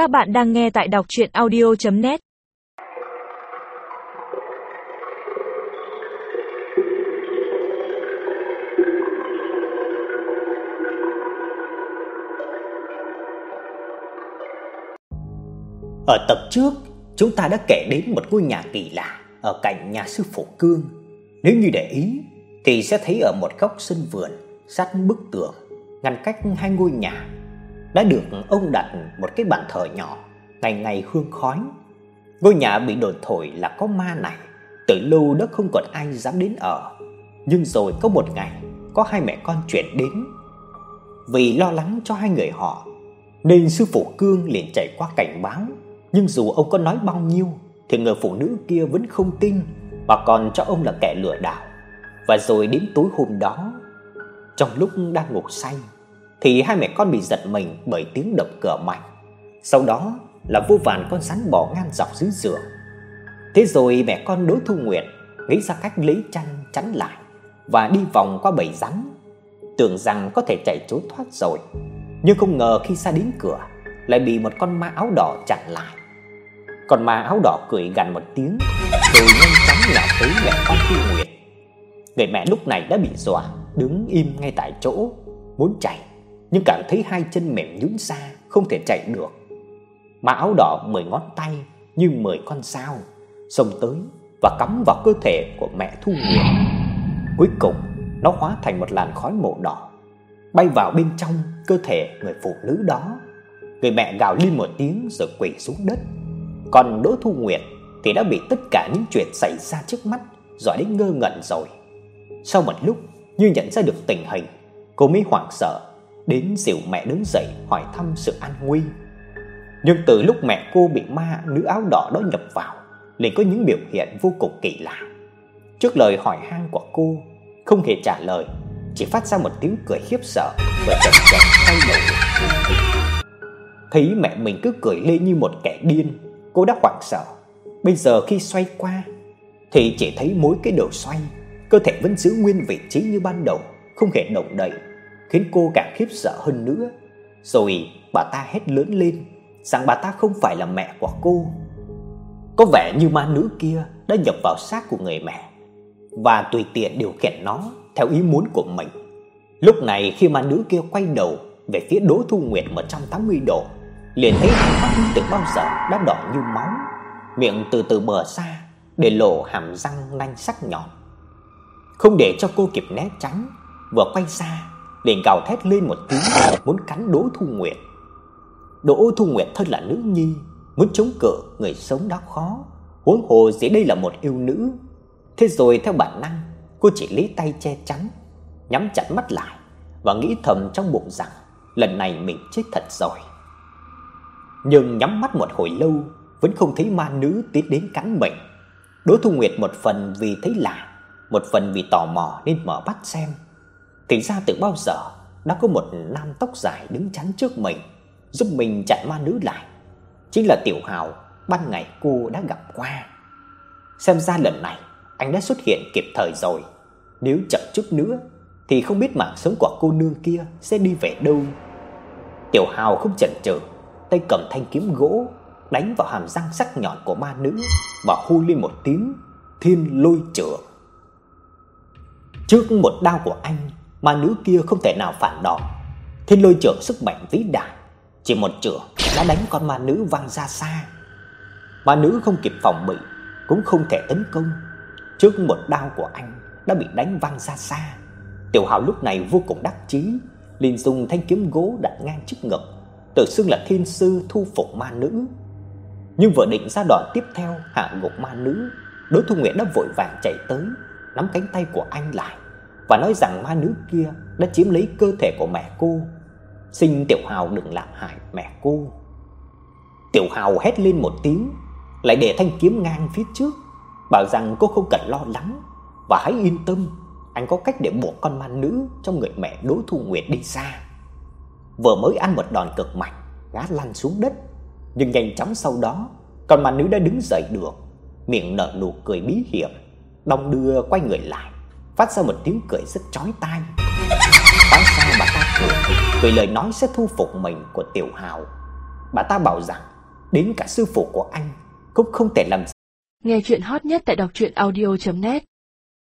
Các bạn đang nghe tại đọc audio net Ở tập trước, chúng ta đã kể đến một ngôi nhà kỳ lạ ở cạnh nhà sư phụ Cương. Nếu như để ý thì sẽ thấy ở một góc sân vườn sát bức tường ngăn cách hai ngôi nhà đã được ông đặt một cái bàn thờ nhỏ, ngày ngày hương khói. Ngôi nhà bị đồn thổi là có ma này, từ lâu đã không còn ai dám đến ở. Nhưng rồi có một ngày, có hai mẹ con chuyển đến. Vì lo lắng cho hai người họ, nên sư phụ Cương liền chạy qua cảnh báo, nhưng dù ông có nói bao nhiêu thì người phụ nữ kia vẫn không tin và còn cho ông là kẻ lừa đảo. Và rồi đến tối hôm đó, trong lúc đang ngủ say, thì hai mẹ con bị giật mình bởi tiếng đập cửa mạnh. Sau đó là vô vàn con rắn bò ngang dọc dưới giường. Thế rồi mẹ con Đỗ Thu Nguyệt nghĩ ra cách lấy chăn chắn lại và đi vòng qua bầy rắn, tưởng rằng có thể chạy trốn thoát rồi. Nhưng không ngờ khi ra đến cửa lại bị một con ma áo đỏ chặn lại. Con ma áo đỏ cười gằn một tiếng rồi nhanh chóng nhào tới mẹ con Thu Nguyệt. Người mẹ lúc này đã bị dọa, đứng im ngay tại chỗ, muốn chạy nhưng cảm thấy hai chân mềm nhũn ra, không thể chạy được. Mà áo đỏ mười ngón tay như mười con dao xông tới và cắm vào cơ thể của mẹ Thu Nguyệt. Cuối cùng, nó hóa thành một làn khói màu đỏ, bay vào bên trong cơ thể người phụ nữ đó. Người mẹ gào lên một tiếng rồi quỳ xuống đất. Còn Đỗ Thu Nguyệt thì đã bị tất cả những chuyện xảy ra trước mắt dọa đến ngơ ngẩn rồi. Sau một lúc, như nhận ra được tình hình, cô mới hoảng sợ đến dìu mẹ đứng dậy hỏi thăm sự an nguy. Nhưng từ lúc mẹ cô bị ma nữ áo đỏ đó nhập vào, liền có những biểu hiện vô cùng kỳ lạ. Trước lời hỏi han của cô, không hề trả lời, chỉ phát ra một tiếng cười khiếp sợ và chậm chậm quay đầu. Thấy mẹ mình cứ cười lên như một kẻ điên, cô đã hoảng sợ. Bây giờ khi xoay qua thì chỉ thấy mỗi cái đầu xoay, cơ thể vẫn giữ nguyên vị trí như ban đầu, không hề động đậy khiến cô càng khiếp sợ hơn nữa. Rồi bà ta hét lớn lên rằng bà ta không phải là mẹ của cô. Có vẻ như ma nữ kia đã nhập vào xác của người mẹ và tùy tiện điều khiển nó theo ý muốn của mình. Lúc này khi ma nữ kia quay đầu về phía Đỗ Thu Nguyệt 180 độ, liền thấy hai mắt từ bao giờ đã đỏ như máu, miệng từ từ mở ra để lộ hàm răng nanh sắc nhọn. Không để cho cô kịp né tránh, vừa quay ra liền gào thét lên một tiếng muốn cắn Đỗ Thu Nguyệt. Đỗ Thu Nguyệt thân là nữ nhi, muốn chống cự người sống đã khó, huống hồ dĩ đây là một yêu nữ. Thế rồi theo bản năng, cô chỉ lấy tay che chắn, nhắm chặt mắt lại và nghĩ thầm trong bụng rằng lần này mình chết thật rồi. Nhưng nhắm mắt một hồi lâu vẫn không thấy ma nữ tiến đến cắn mình. Đỗ Thu Nguyệt một phần vì thấy lạ, một phần vì tò mò nên mở mắt xem thì ra từ bao giờ đã có một nam tóc dài đứng chắn trước mình, giúp mình chặn ma nữ lại. Chính là Tiểu Hào ban ngày cô đã gặp qua. Xem ra lần này anh đã xuất hiện kịp thời rồi. Nếu chậm chút nữa thì không biết mạng sống của cô nương kia sẽ đi về đâu. Tiểu Hào không chần chừ, tay cầm thanh kiếm gỗ đánh vào hàm răng sắc nhọn của ma nữ và hô lên một tiếng Thiên Lôi Trượng. Trước một đao của anh mà nữ kia không thể nào phản đòn. Thiên lôi trưởng sức mạnh vĩ đại, chỉ một chưởng đã đánh con ma nữ văng ra xa. Ma nữ không kịp phòng bị, cũng không thể tấn công. Trước một đao của anh đã bị đánh văng ra xa. Tiểu Hào lúc này vô cùng đắc chí, liền dùng thanh kiếm gỗ đặt ngang trước ngực, tự xưng là thiên sư thu phục ma nữ. Nhưng vừa định ra đòn tiếp theo hạ gục ma nữ, Đối Thu Nguyệt đã vội vàng chạy tới, nắm cánh tay của anh lại và nói rằng ma nữ kia đã chiếm lấy cơ thể của mẹ cô. Xin Tiểu Hào đừng làm hại mẹ cô. Tiểu Hào hét lên một tiếng, lại để thanh kiếm ngang phía trước, bảo rằng cô không cần lo lắng và hãy yên tâm, anh có cách để buộc con ma nữ trong người mẹ Đỗ Thu Nguyệt đi xa. Vừa mới ăn một đòn cực mạnh, ngã lăn xuống đất, nhưng nhanh chóng sau đó, con ma nữ đã đứng dậy được, miệng nở nụ cười bí hiểm, đong đưa quay người lại phát ra một tiếng cười rất chói tai. Tại sao bà ta cười? Vì lời nói sẽ thu phục mình của Tiểu Hào. bà ta bảo rằng, đến cả sư phụ của anh cũng không thể làm Nghe chuyện hot nhất tại đọc truyện audio net